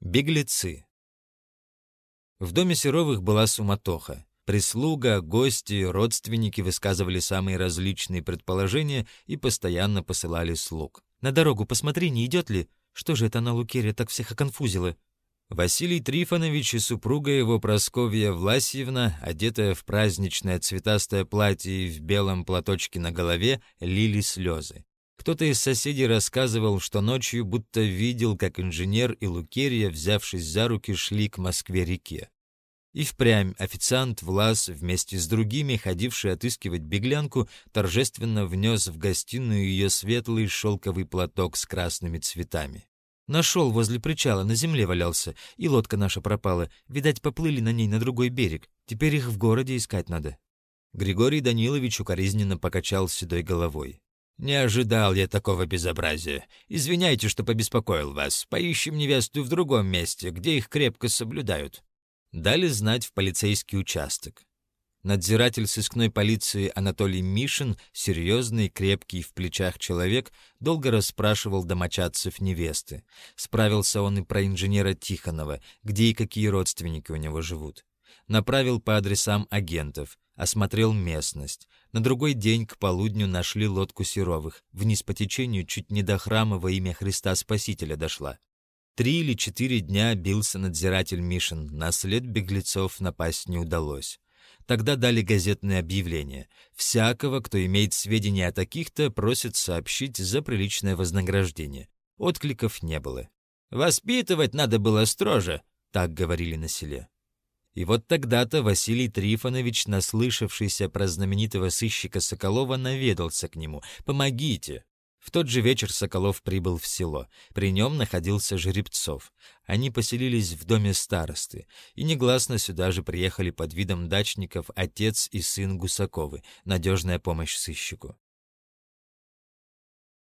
Беглецы. В доме Серовых была суматоха. Прислуга, гости, родственники высказывали самые различные предположения и постоянно посылали слуг. «На дорогу посмотри, не идет ли? Что же это на Лукере так всех оконфузило?» Василий Трифонович и супруга его Просковья Власьевна, одетая в праздничное цветастое платье и в белом платочке на голове, лили слезы. Кто-то из соседей рассказывал, что ночью будто видел, как инженер и Лукерья, взявшись за руки, шли к Москве-реке. И впрямь официант Влас, вместе с другими, ходивший отыскивать беглянку, торжественно внес в гостиную ее светлый шелковый платок с красными цветами. Нашел возле причала, на земле валялся, и лодка наша пропала. Видать, поплыли на ней на другой берег. Теперь их в городе искать надо. Григорий Данилович укоризненно покачал седой головой. «Не ожидал я такого безобразия. Извиняйте, что побеспокоил вас. Поищем невесту в другом месте, где их крепко соблюдают». Дали знать в полицейский участок. Надзиратель сыскной полиции Анатолий Мишин, серьезный, крепкий в плечах человек, долго расспрашивал домочадцев невесты. Справился он и про инженера Тихонова, где и какие родственники у него живут. Направил по адресам агентов, осмотрел местность. На другой день к полудню нашли лодку Серовых. Вниз по течению чуть не до храма во имя Христа Спасителя дошла. Три или четыре дня бился надзиратель Мишин, на след беглецов напасть не удалось. Тогда дали газетное объявление. Всякого, кто имеет сведения о таких-то, просят сообщить за приличное вознаграждение. Откликов не было. «Воспитывать надо было строже», — так говорили на селе. И вот тогда-то Василий Трифонович, наслышавшийся про знаменитого сыщика Соколова, наведался к нему. «Помогите!» В тот же вечер Соколов прибыл в село. При нем находился Жеребцов. Они поселились в доме старосты. И негласно сюда же приехали под видом дачников отец и сын Гусаковы, надежная помощь сыщику.